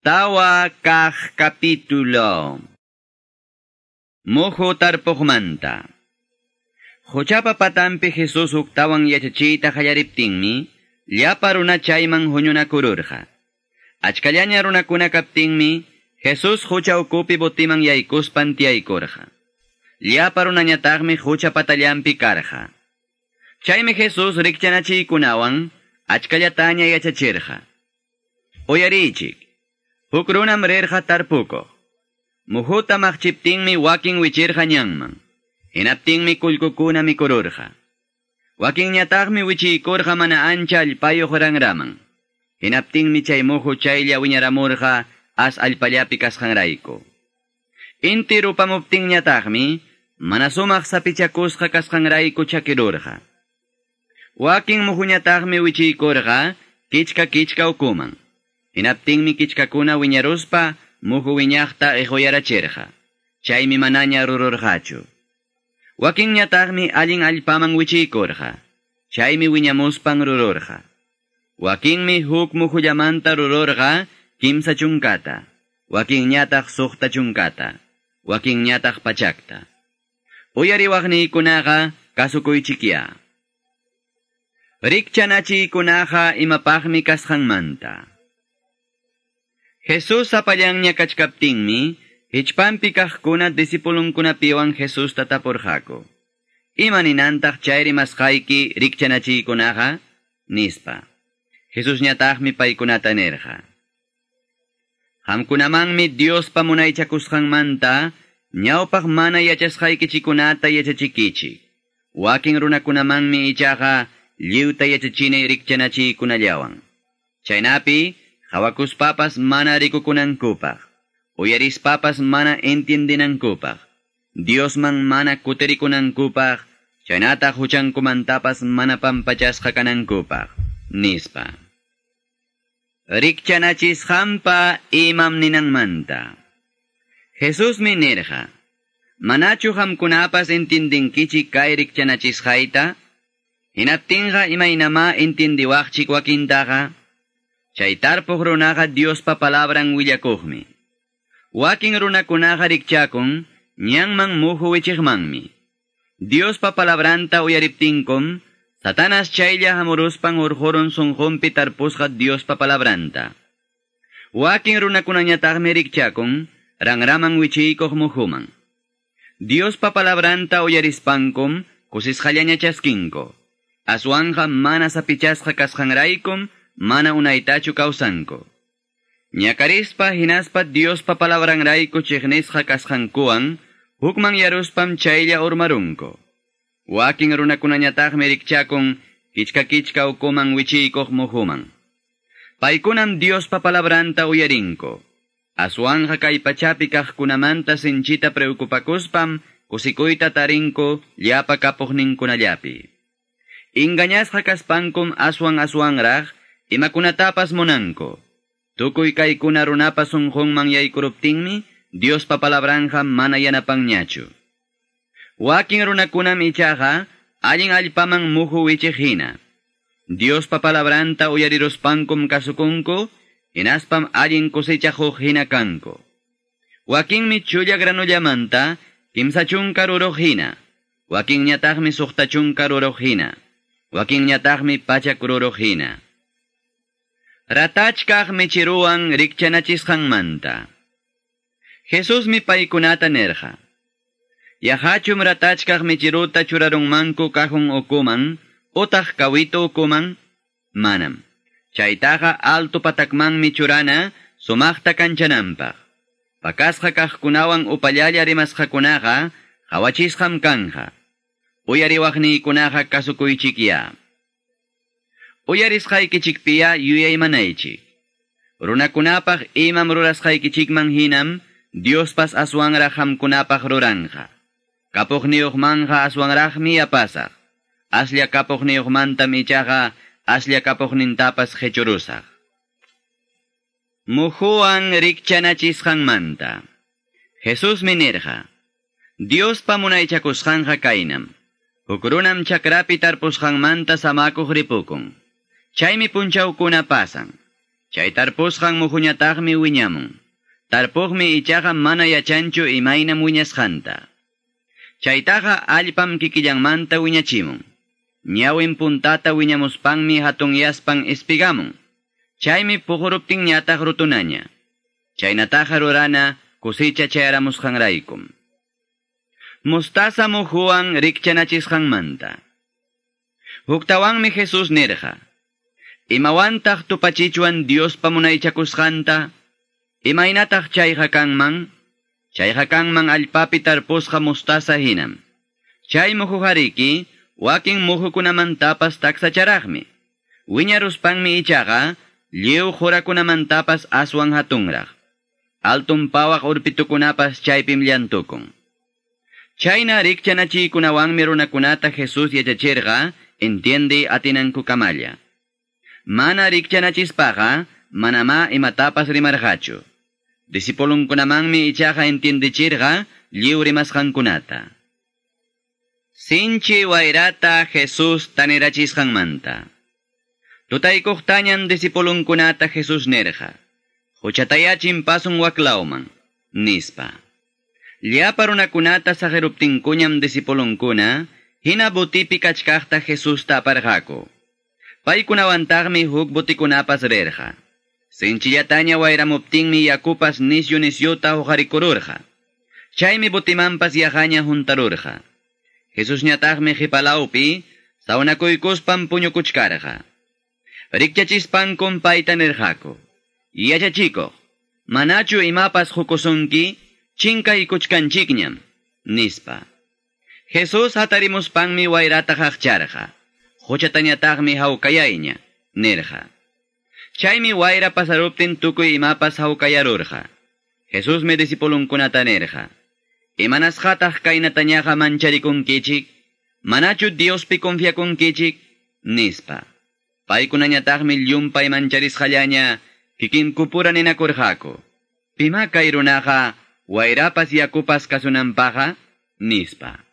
Tawa kah kapitulo. Mojo tarpogmanta. Jochapa patampi Jesus uktawan yachachita qallariptinmi, llapa runa chayman huñunakururqa. Achkallaña runakuna kaptinmi, Jesus hucha ukupi botiman yaykuspan tiyaykurqa. Llapa runañataqmi hucha patallampi karqa. Chaymi Jesus rikchanachiykunawan, achkallataña yachachirqa. Oyarichik. Huk runam rirqa tarpuko. Muhuta maqchiptinmi wakin wichirqa ñanman. Hinaptinmi kullkukuna mikururqa. Wakin ñataqmi wichiykurqa mana ancha allpayuq ranraman. Hinaptinmi chay muhu chaylla wiñaramurqa as allpallapi kasqanrayku. Inti rupamuptin ñataqmi mana sumaq sapichakusqa kasqanrayku chakirurqa. Wakin muhuñataqmi wichiykurqa kichka kichka ukuman. Hinaptinmi kichkakuna wiñaruspa muhu wiñaqta ejoyarachirqa. Chaymi manaña rururqachu. Wakinñataqmi allin allpaman wichiykurqa. Chaymi wiñamuspan rururqa. Wakinmi huk muhullamanta rururqa kimsa chunkata. Wakinñataq suqta chunkata. Wakinñataq pachakta. Uyariwaqniykunaqa kasukuychikya. Rikchanachiykunaqa imapaqmi kasqanmanta. Jesus apallanña kachkaptinmi, hichpampi kajkuna disipulunkunapiwan Jesus tatapurqaku. Imaninantaq chayri masqayki rikchanachiykunaqa? Nispa. Jesus ñataqmi paykunata nirqa. Hamkunamanmi Dios pamunaychakusqanmanta, ñawpaq mana yachasqaykichikunata yachachikichi. Wakin runakunamanmi ichaqa lliwta yachachinay rikchanachiykunallawan. Chaynapi, papas mana rikukunankupaq. papas mana entiendinankupaq. Diosman mana kuterikunankupaq. Chaynata huchankumantapas mana pampachasqa kanankupaq. Nispa. Rikchanachisqanpa imam ninanmanta. Jesus mi nirqa. Manachu hamkunapas entendinkichi kay rikchanachisqayta? Hinaptinqa imaynama entendiwaqchik wakintaqa? Chaytarpuq runaqa Diospa palabran willakuqmi. Wakin runakunaqa rikchakun, ñanman muhu wichiqmanmi. Diospa palabranta uyariptinkum, Satanas chaylla hamuruspan urjurun sunjumpi tarpusqa Diospa palabranta. Wakin runakunañataqmi rikchakun, ranraman wichiykuq muhuman. Diospa palabranta uyarispankum, kusisqallaña chaskinko. Aswanja mana sapichasqa kasqanraykum, mana unaytachu kawsanko. Ñakarispa hinaspa Diospa palabranrayku chiqnisqa kasqankuwan, hukman yaruspam chaylla urmarunko. Wakin runakunañataqmi rikchakun kichka kichka ukuman wichiykuq muhuman. Paykunam Diospa palabranta uyarinko. Aswanja kay pachapi kaqkunamanta sinchita preocupakuspam kusikuyta tarinko llapa kapuqninkunallapi. Ingañasqa kaspankum aswan aswanraq imakunatapas monanko. Tukuy kaykuna runapas unjunman yaykuruptinmi, Dios papalabranja mana yanapangñachu. Wakin runakunam ichaqa, allin allpaman muhu wichijina. Dios papalabranta uyariruspankum kasukunko, inaspam allin kusichajuq hina kanko. Wakinmi chulla granullamanta, kimsa chunkar uruqhina. Wakin ñataqmi suqta chunkar uruqhina. Wakin ñataqmi pachak uruqhina. Ratachkaq michiruwan rikchanachisqanmanta. Jesus mi paykunata nerja. Yahachum ratachkaq michiruta churarunmanku kahun ukuman, utaq kawito ukuman, manam. Chaytaqa alto patakman michurana, sumaqta kanchananpaq. Pakasqa kaqkunawan upallalla rimasqakunaqa, hawachisqam kanja. Uyariwaqniykunaqa kasukuychikya. Uyarisqaykichikpiya yuyaymanaychik. Runakunapaq imam rurasqaykichikman hinam, Diospas aswanraq hamkunapaq ruranja. Kapuqniyuqmanja aswanraqmi yapasaq. Aslia kapuqniyuqmantam ichaqa aslia kapuqnintapas hechurusaq. Muhuan rikchanachisqanmanta. Jesus minirja. Diospa munaychakusqanja kainam. Hukrunam chakrapi tarpusqanmanta samakuq ripukun. Chaymi punchawkuna pasan. Chay tarpusqan muhuñataqmi wiñamun. Tarpuqmi ichaqa mana yachanchu imaynam wiñasqanta. Chaytaqa allpam kikillanmanta wiñachimun. Ñawin puntata wiñamuspanmi hatun yaspan espigamun. Chaymi puquruptin ñataq rutunaña. Chaynataqa rurana kusicha chayaramusqanraykum. Mustasa muhuwan rikchanachisqanmanta. Huktawanmi Jesus nirqa. Imawantaq tupachichuan Dios chayqa kanman, chayqa kanman allpapi tarpusqa mustasa hinam. Chay muhuhariki, wakin muhukunamantapas taksacharaqmi. Wiñaruspanmi ichaqa, lliw jurakunamantapas aswan hatunraq. Altun pawaq urpitukunapas chaypim llantukun. Chayna rikchanachikunawanmi runakunata Jesus yachachirqa, entiende atinanku kamalla. Mana rikchanachispaqa, manama imatapas rimarqachu. Disipulunkunamanmi ichaqa entiendichirqa, lliw rimasqankunata. Sinchi wairata Jesus tanirachisqanmanta. Tutaykuqtañan disipulunkunata Jesus nerqa. Huchatayachin pasun waklawman, nispa. Llapa runakunata sageruptinkuñam disipulunkuna, hina butipi kachkaqta Jesus taparqaku. paykunawantajmi huk butikunapas rerja. Sinchillataña wayramuptinmi yakupas nisyu nisyuta ujarikuruja. Chaymi butimampas yajaña juntarurja. Jesús ñatajmi jipalaupi, saunakuykuspan puñukuchkarja. Rikchachispankun payta nirjaku. Yachachiko, manachu imapas hukusunki, chinka ikuchkanchikñam, nispa. Jesús hatarimuspanmi wayrata haqcharja. Huchatañataqmi hawkayayña, nirqa. Chaymi wayra pasaruptin tukuy imapas hawkayarurqa. Jesus me disipulunkunata nirqa. Imanasqataq kaynatañaqa mancharikunkichik, manachu Diospi confiakunkichik, nispa. Paykunañataqmi llumpay mancharisqallaña, kikin kupura ninakurqaku. Pima kay runaqa yakupas kasunampaqa nispa.